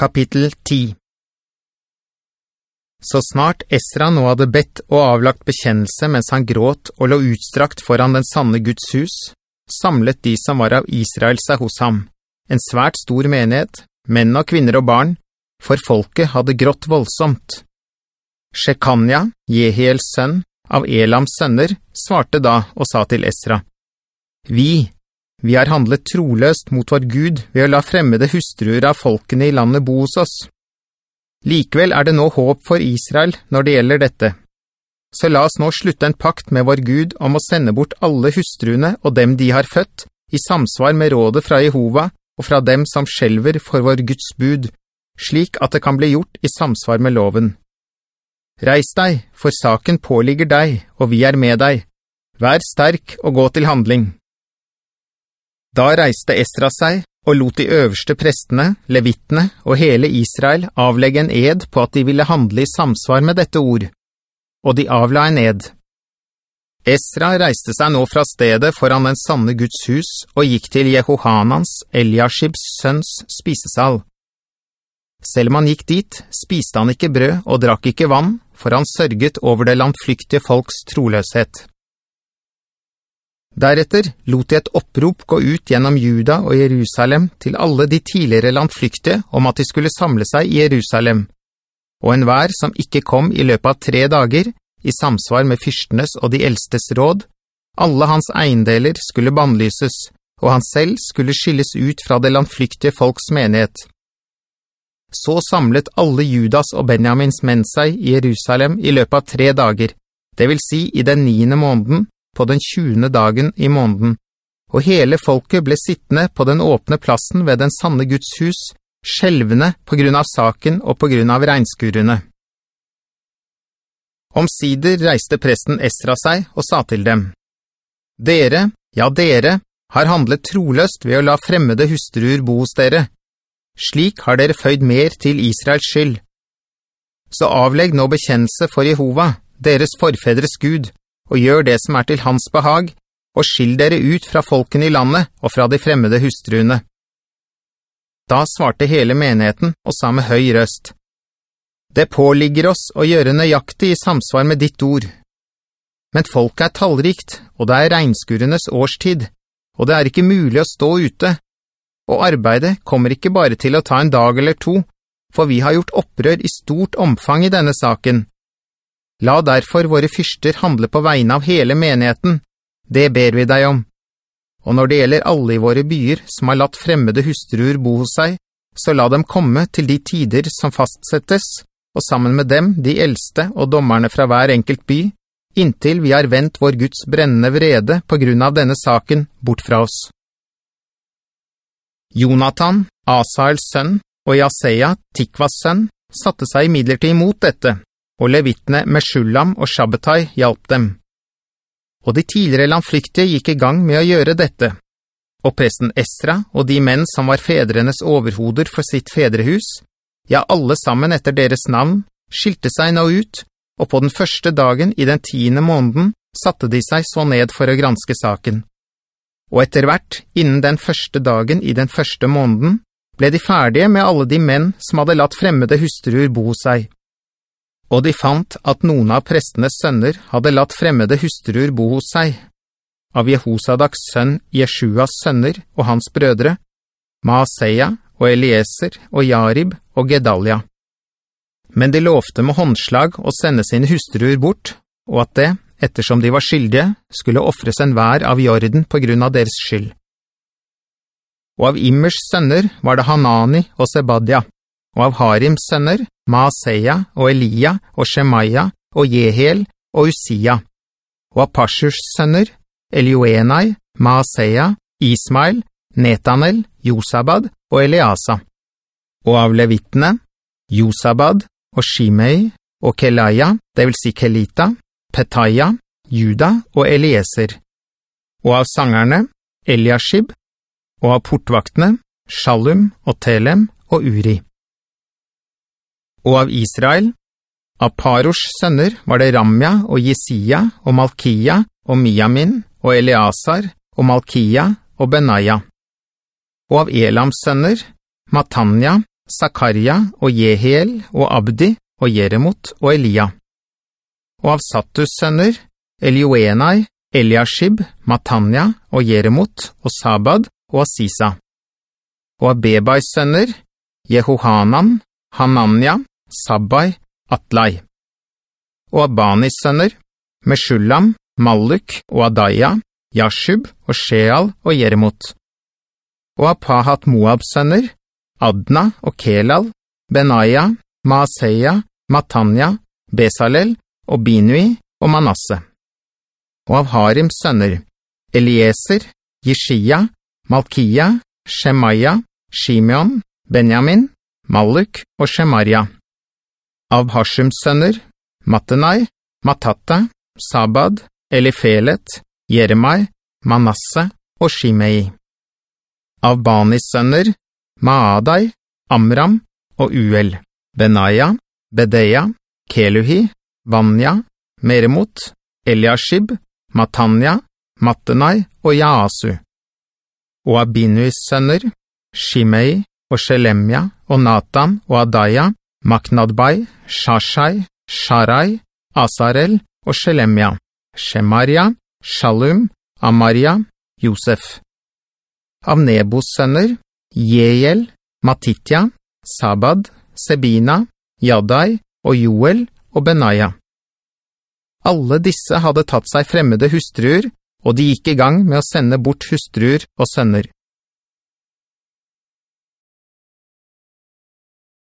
Kapittel 10 Så snart Esra nå hadde bedt og avlagt bekjennelse mens han gråt og lå utstrakt foran den sanne Guds hus, samlet de som var av Israel seg hos ham, en svært stor menighet, menn og kvinner og barn, for folket hadde grått voldsomt. Shekania, Jehiels sønn, av Elams sønner, svarte da og sa til Esra, «Vi, vi har handlet troløst mot vår Gud ved å la fremmede hustruer av folkene i landet bo hos oss. Likevel er det nå håp for Israel når det gjelder dette. Så la oss nå slutte en pakt med vår Gud om å sende bort alle hustruene og dem de har født, i samsvar med rådet fra Jehova og fra dem som skjelver for vår Guds bud, slik at det kan bli gjort i samsvar med loven. Reis deg, for saken påligger deg, og vi er med deg. Vær sterk og gå til handling. Da reiste Esra seg og lot de øverste prestene, levittene og hele Israel avlegge en ed på at de ville handle i samsvar med dette ord. Og de avla en ed. Esra reiste seg nå fra stedet foran den sanne Guds hus og gikk til Jehohanans, Eliashibs sønns spisesal. Selv om han gikk dit, spiste han ikke brød og drakk ikke vann, for han sørget over det landflyktige folks troløshet. Deretter lot de et opprop gå ut gjennom Juda og Jerusalem til alle de tidligere landflyktige om at de skulle samle seg i Jerusalem. Og en vær som ikke kom i løpet av tre dager, i samsvar med fyrstenes og de eldstes råd, alle hans eiendeler skulle bannlyses, og han selv skulle skilles ut fra det landflyktige folks menighet. Så samlet alle Judas og Benjamins menn seg i Jerusalem i løpet av tre dager, det vil si i den niende måneden, på den 20. dagen i måneden, og hele folket ble sittende på den åpne plassen ved den sanne Guds hus, skjelvende på grunn av saken og på grunn av regnskurene. Omsider reiste presten Esra seg og sa til dem, «Dere, ja dere, har handlet troløst ved å la fremmede hustruer bo hos dere. Slik har dere føyd mer til Israels skyld. Så avlegg nå bekjennelse for Jehova, deres forfedres Gud, og gjør det som er til hans behag, og skill dere ut fra folkene i landet og fra de fremmede hustruene. Da svarte hele menigheten og sa med høy røst, «Det påligger oss å gjøre nøyaktig i samsvar med ditt ord. Men folket er tallrikt, og det er regnskurenes årstid, og det er ikke mulig å stå ute. Og arbeidet kommer ikke bare til å ta en dag eller to, for vi har gjort opprør i stort omfang i denne saken, La derfor våre fyrster handle på vegne av hele menigheten. Det ber vi deg om. Og når det gjelder alle i våre byer som har latt fremmede hustruer bo hos seg, så la dem komme til de tider som fastsettes, og sammen med dem de eldste og dommerne fra hver enkelt by, inntil vi har vendt vår Guds brennende vrede på grunn av denne saken bort fra oss. Jonathan, Asaels sønn, og Jaseia, Tikvas sønn, satte seg i midlertid imot dette, og levittene Meshulam og Shabbatai hjalp dem. Og de tidligere landflyktige gikk i gang med å gjøre dette. Og presten Esra og de menn som var fedrenes overhoder for sitt fedrehus, ja alle sammen etter deres navn, skilte seg nå ut, og på den første dagen i den tiende måneden satte de seg så ned for å granske saken. Og etter hvert, innen den første dagen i den første måneden, ble de ferdige med alle de menn som hadde latt fremmede hustruer bo seg. Og de fant at noen av prestenes sønner hadde latt fremmede hustruer bo hos seg. Av Jehosadaks sønn Jeshuas sønner og hans brødre, Maaseia og Elieser og Jarib og Gedalia. Men de lovte med håndslag å sende sine hustruer bort, og at det, ettersom de var skyldige, skulle offres en vær av jorden på grunn av deres skyld. Og av Immers sønner var det Hanani og Sebadia, og av Harims sønner, Maaseia og Elia og Shemaya og Jehel og Usia, og av Pashurs sønner, Elioenai, Maaseia, Ismail, Netanel, Josabad og Eliasa, og av levittene, Josabad og Shimei og Kelaya, det vil si Kelita, Petaya, Juda og Elieser, og av sangerne, Eliashib, og av portvaktene, Shalum og Telem og Uri og av Israel. Av Paros sønner var det Ramja og Jesia og Malkia og Miamin og Eleazar og Malkia og Benaya. Og av Elams sønner, Matanya, Zakaria og Jehiel og Abdi og Jeremot og Elia. Og av Sattus sønner, Elioenai, Eliashib, Matanya og Jeremot og Sabad og Asisa. Og av Bebais sønner, Jehohanan, Hanania, Sabbai, Atlai. Og av Banis sønner, Meshulam, Malluk og Adaya, Yashub og Sheal og Jeremot. Og av Pahat Moabs sønner, Adna og Kelal, Benaya, Maaseia, Matanya, Besalel og Binui og Manasse. Og av Harims sønner, Elieser, Jishia, Malkia, Shemaya, Shimeon, Benjamin, Malluk og Shemaria. Av Hashims sønner, Mattenai, Matatta, Sabad, Elifelet, Jeremai, Manasse og Shimei. Av Banis sønner, Maadai, Amram og Uel, Benaya, Bedeya, Keluhi, Vanya, Meremot, Eliashib, Matanya, Mattenai og Jaasu. Og Abinuis sønner, Shimei og Shelemia og Nathan og Adaya, Maknadbai, Shashai, Sharai, Asarel og Shelemia, Shemaria, Shalum, Amaria, Josef. Av Nebos sønner, Jeiel, Matitya, Sabad, Sebina, Yadai og Joel og Benaya. Alle disse hadde tatt seg fremmede hustruer, og de gikk i gang med å sende bort hustruer og sønner.